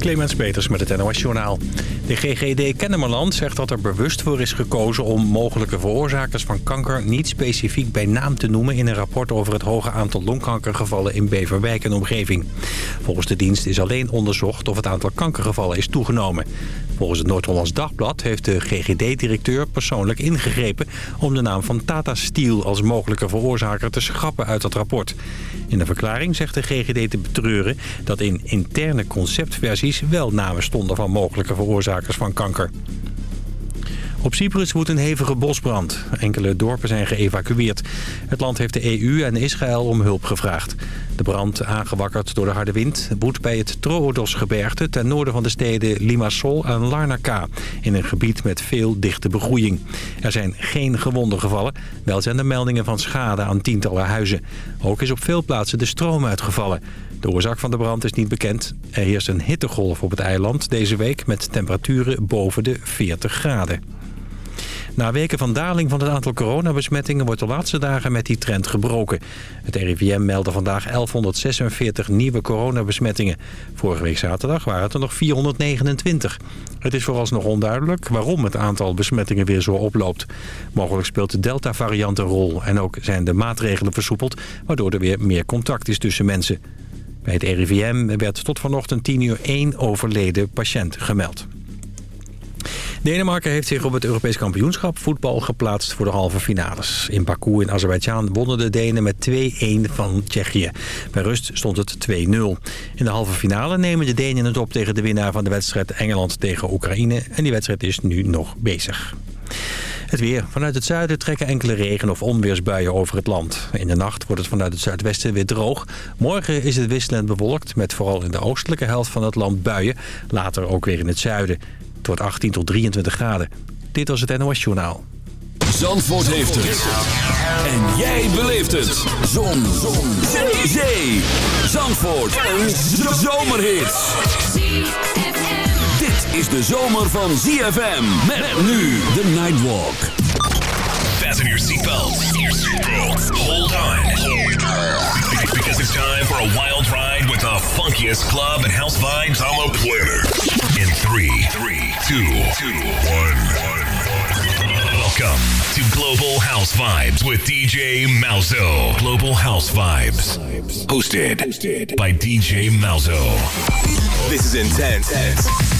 Clemens Peters met het NOS Journaal. De GGD Kennemerland zegt dat er bewust voor is gekozen om mogelijke veroorzakers van kanker niet specifiek bij naam te noemen in een rapport over het hoge aantal longkankergevallen in Beverwijk en omgeving. Volgens de dienst is alleen onderzocht of het aantal kankergevallen is toegenomen. Volgens het Noord-Hollands Dagblad heeft de GGD-directeur persoonlijk ingegrepen om de naam van Tata Steel als mogelijke veroorzaker te schrappen uit het rapport. In een verklaring zegt de GGD te betreuren dat in interne conceptversies wel namen stonden van mogelijke veroorzakers van kanker. Op Cyprus woedt een hevige bosbrand. Enkele dorpen zijn geëvacueerd. Het land heeft de EU en Israël om hulp gevraagd. De brand, aangewakkerd door de harde wind, woedt bij het Troodosgebergte... ten noorden van de steden Limassol en Larnaca... in een gebied met veel dichte begroeiing. Er zijn geen gewonden gevallen. Wel zijn er meldingen van schade aan tientallen huizen. Ook is op veel plaatsen de stroom uitgevallen. De oorzaak van de brand is niet bekend. Er heerst een hittegolf op het eiland deze week... met temperaturen boven de 40 graden. Na weken van daling van het aantal coronabesmettingen wordt de laatste dagen met die trend gebroken. Het RIVM meldde vandaag 1146 nieuwe coronabesmettingen. Vorige week zaterdag waren het er nog 429. Het is vooralsnog onduidelijk waarom het aantal besmettingen weer zo oploopt. Mogelijk speelt de Delta-variant een rol en ook zijn de maatregelen versoepeld... waardoor er weer meer contact is tussen mensen. Bij het RIVM werd tot vanochtend 10 uur één overleden patiënt gemeld. Denemarken heeft zich op het Europees kampioenschap voetbal geplaatst voor de halve finales. In Baku in Azerbeidzjan wonnen de Denen met 2-1 van Tsjechië. Bij rust stond het 2-0. In de halve finale nemen de Denen het op tegen de winnaar van de wedstrijd Engeland tegen Oekraïne. En die wedstrijd is nu nog bezig. Het weer. Vanuit het zuiden trekken enkele regen- of onweersbuien over het land. In de nacht wordt het vanuit het zuidwesten weer droog. Morgen is het wisselend bewolkt met vooral in de oostelijke helft van het land buien. Later ook weer in het zuiden. Het wordt 18 tot 23 graden. Dit was het NOS Journaal. Zandvoort heeft het. En jij beleeft het. Zon. Zon. Zee. Zandvoort. Een zomerhit. Dit is de zomer van ZFM. Met nu de Nightwalk. Fasten your seatbelts. Hold on. Because it's time for a wild ride with the funkiest club and house vibes. I'm a planner. In three, three, two, two, one, one. Welcome to Global House Vibes with DJ Malzo. Global House Vibes. Hosted, by DJ Malzo. This is Intense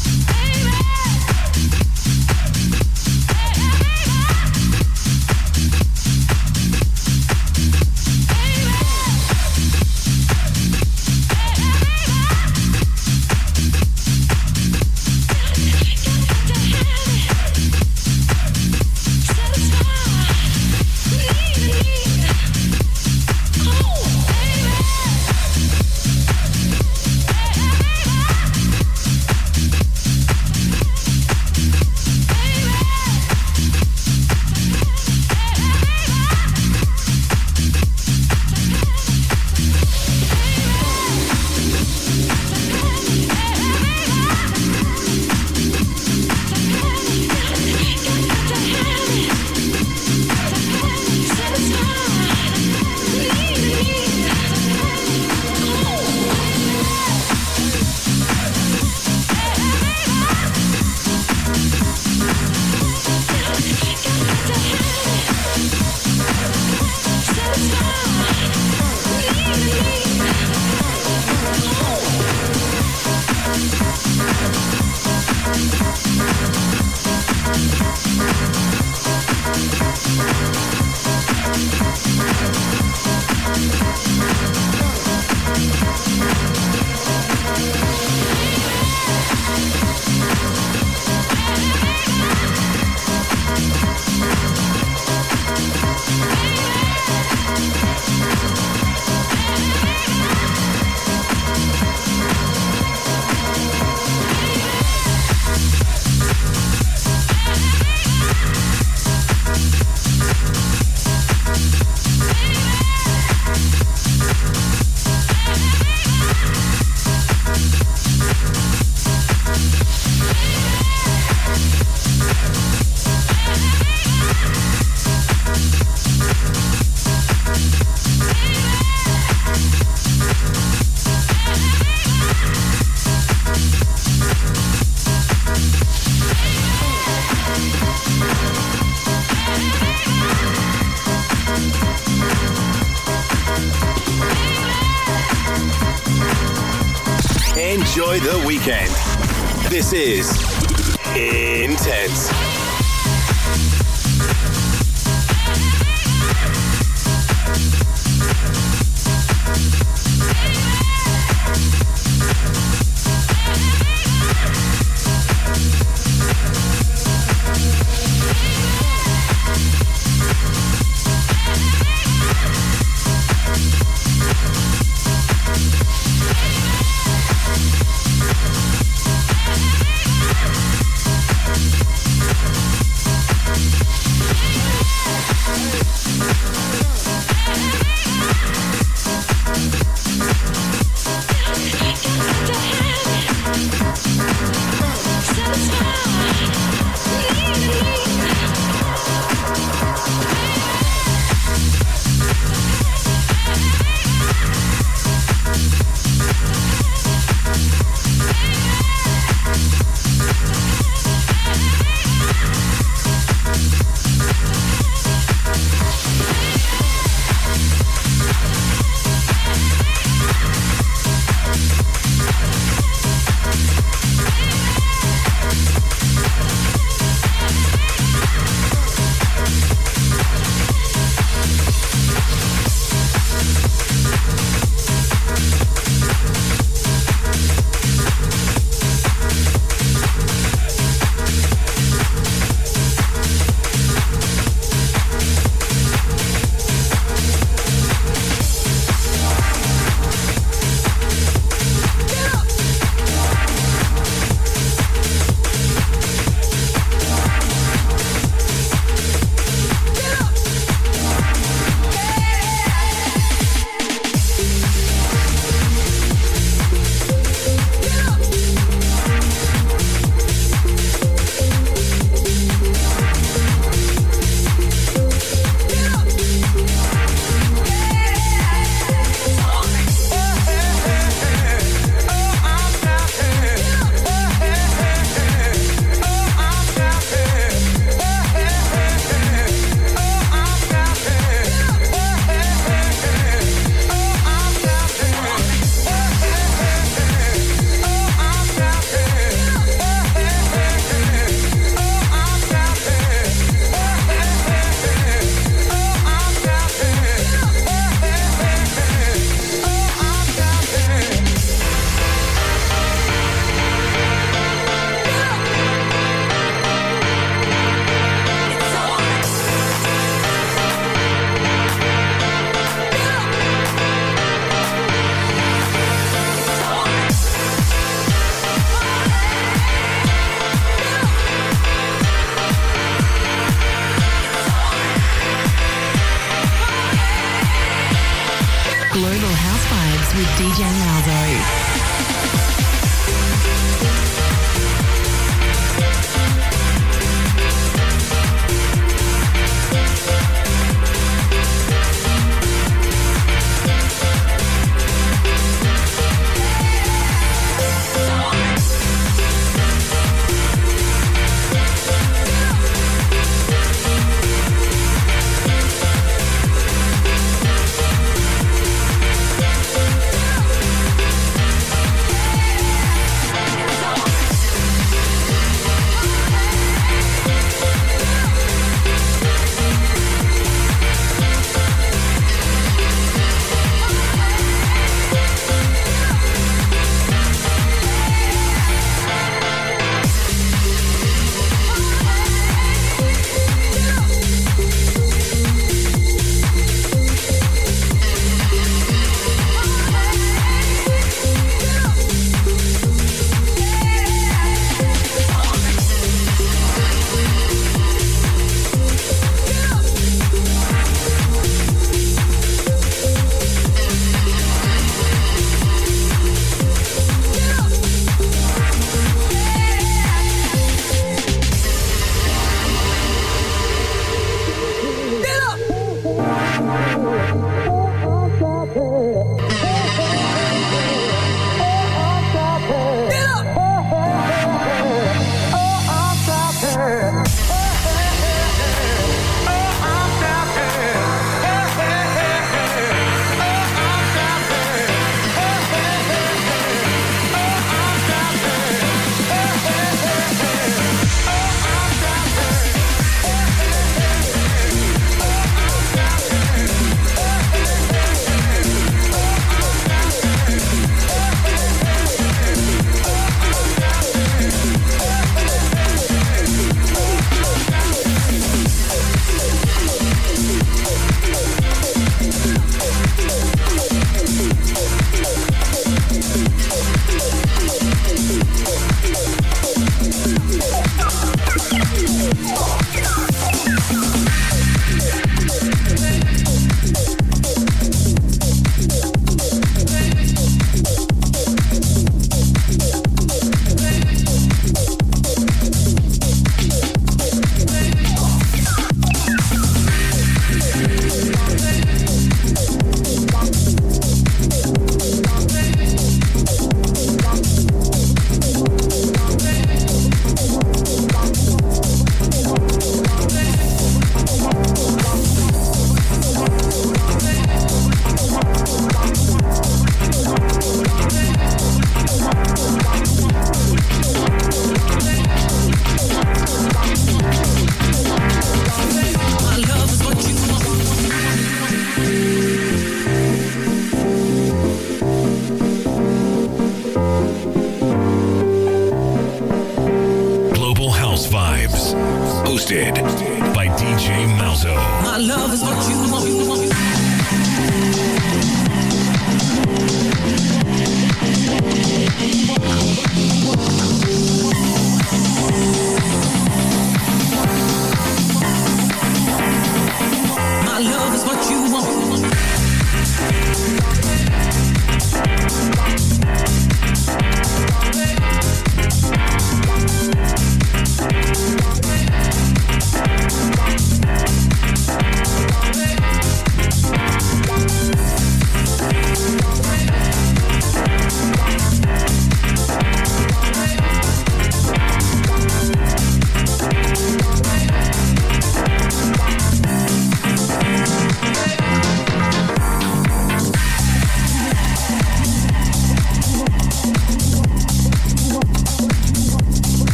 Mixes.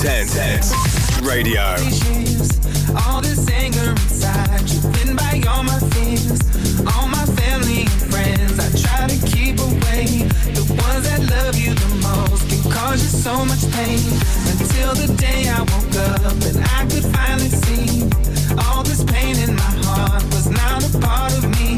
Content Radio. All this anger inside, you by all my fears, all my family and friends. I try to keep away the ones that love you the most can cause you so much pain. Until the day I woke up and I could finally see all this pain in my heart was not a part of me.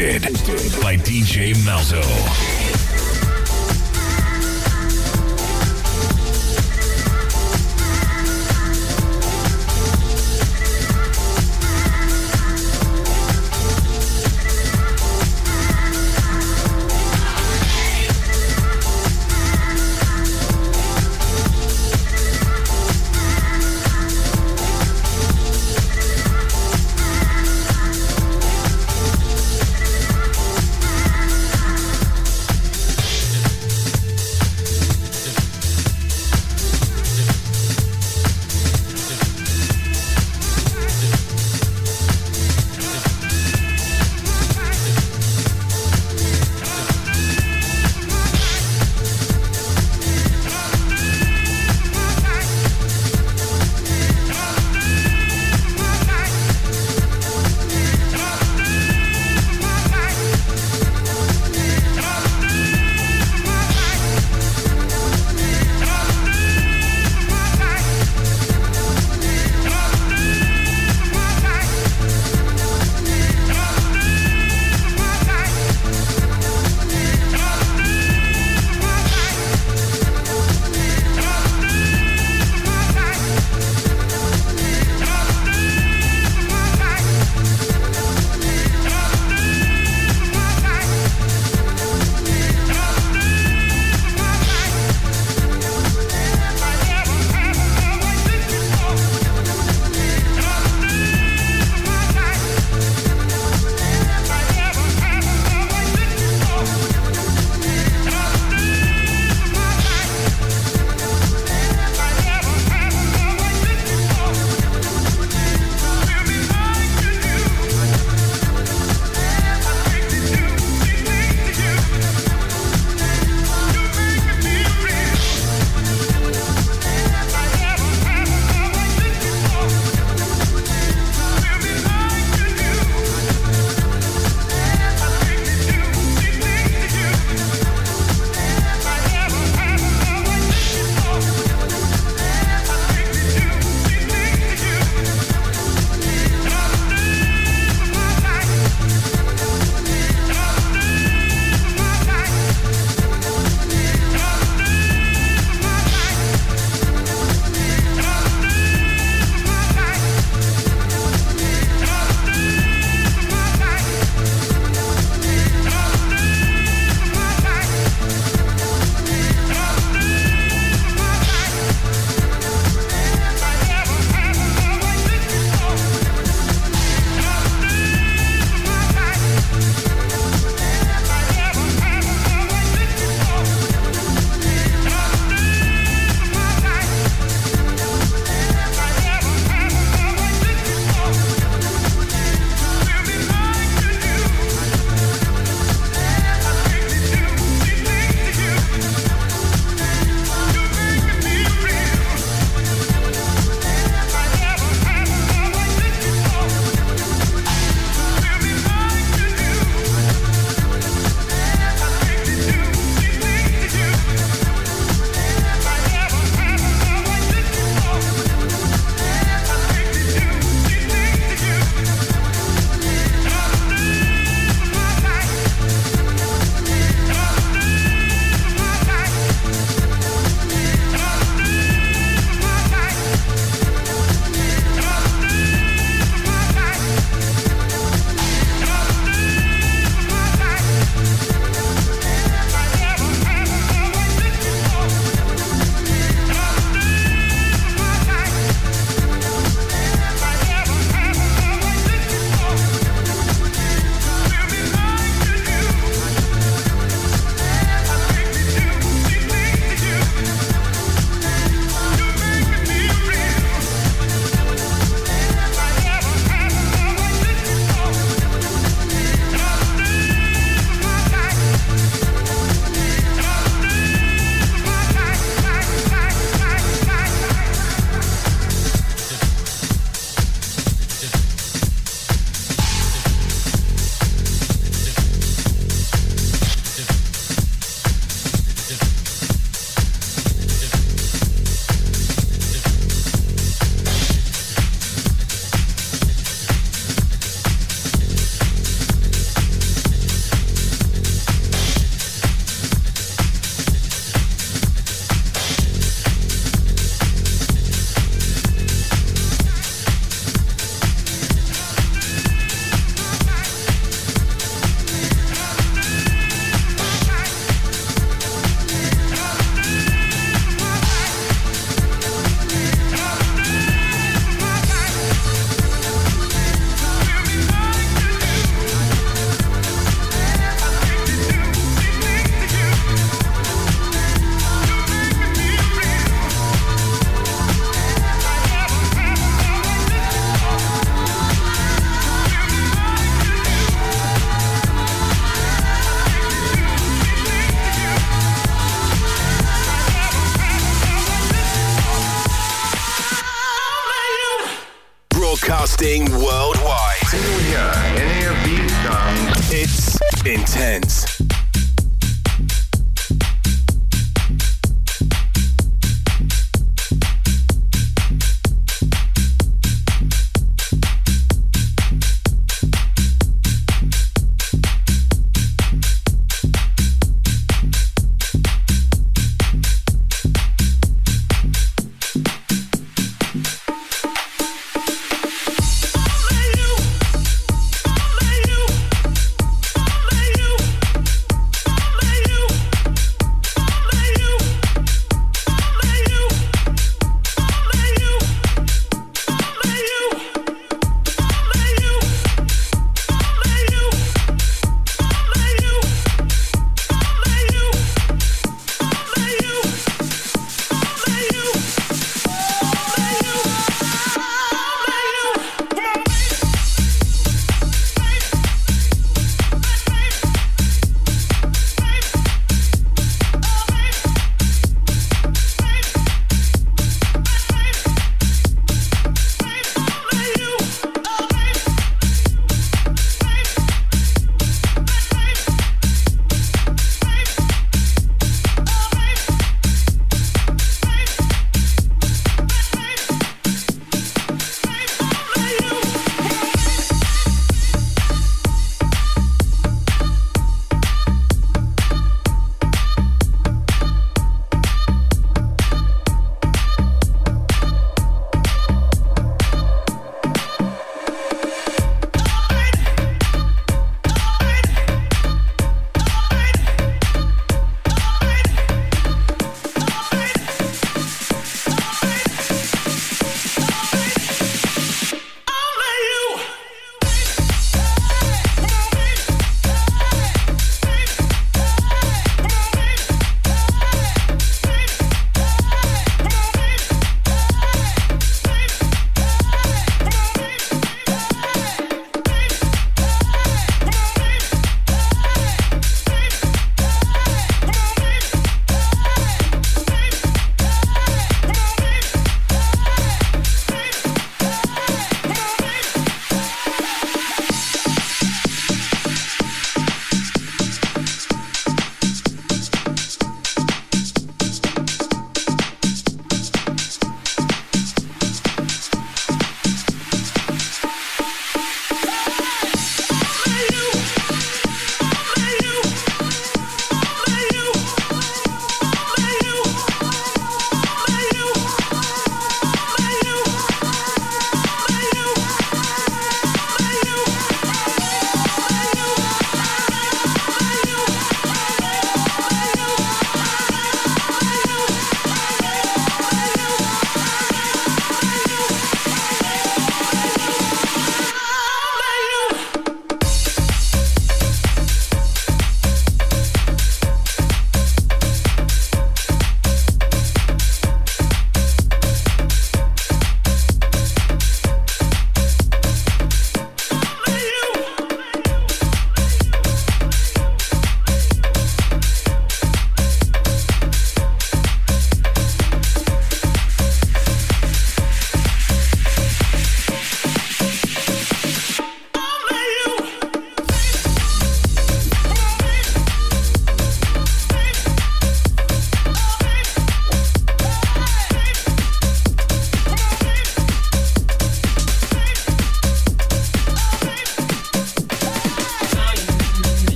Did.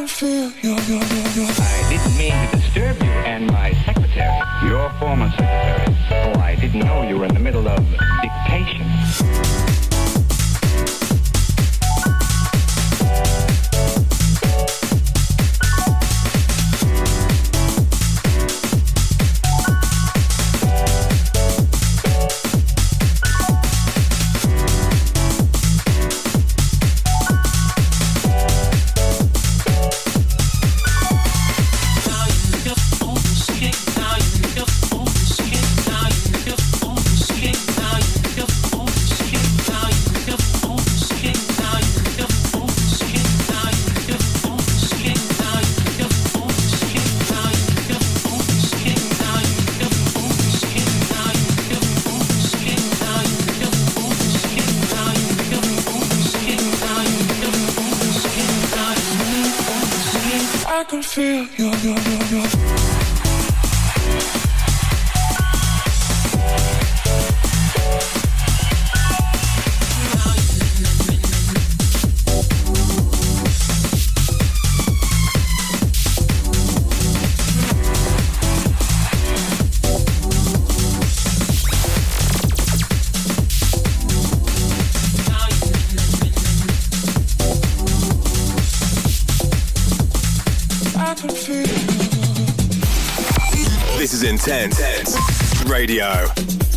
Can feel your, your, your, your. I didn't mean to disturb you and my secretary, your former secretary. Oh, I didn't know you were in the middle of dictation. Is Intense Radio.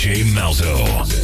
DJ Malzo.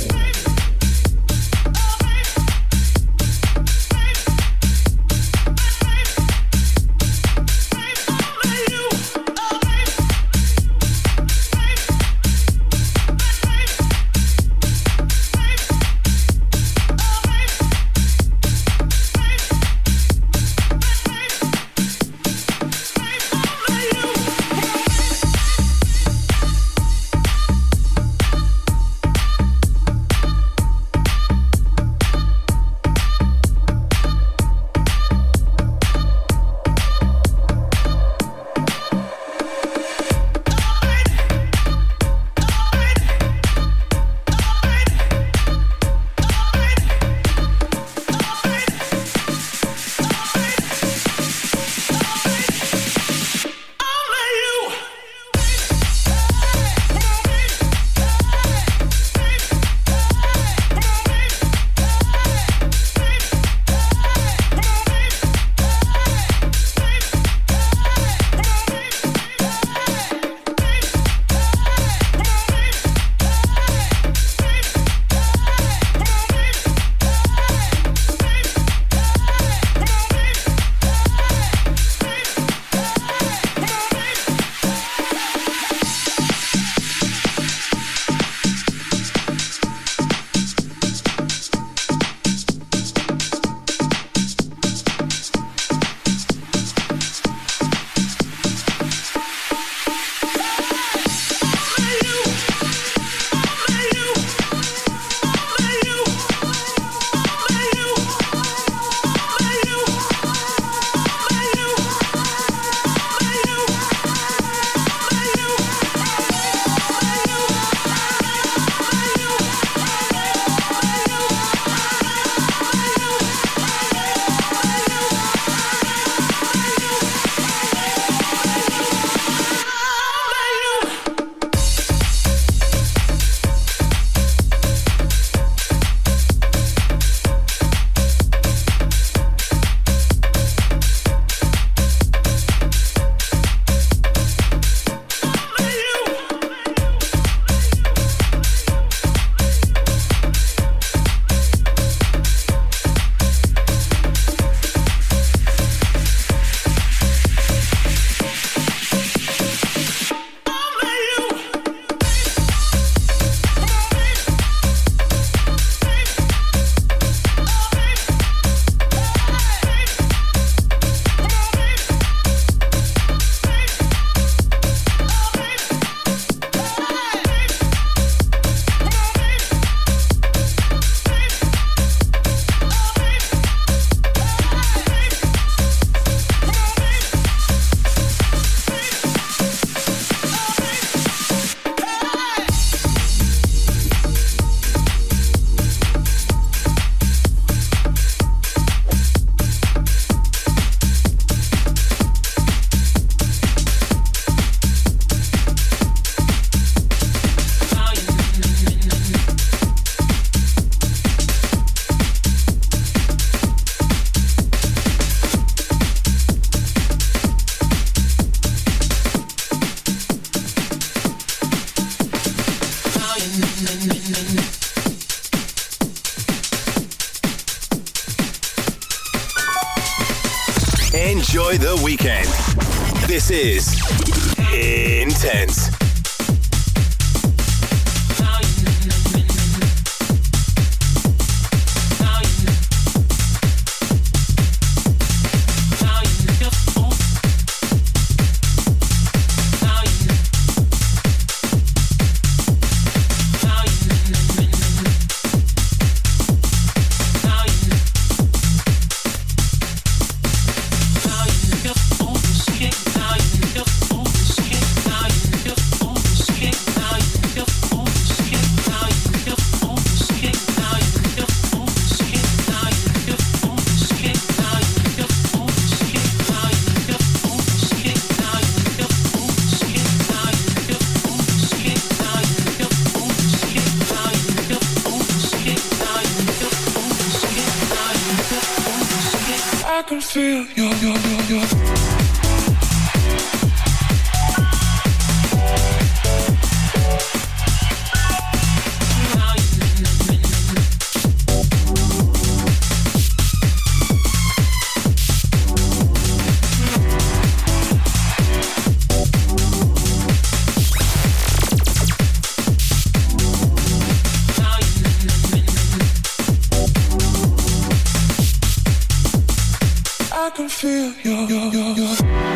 Can feel your, your, your, your.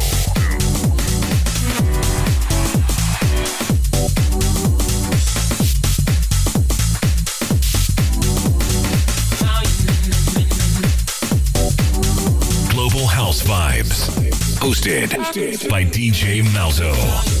Hosted by DJ Malzo.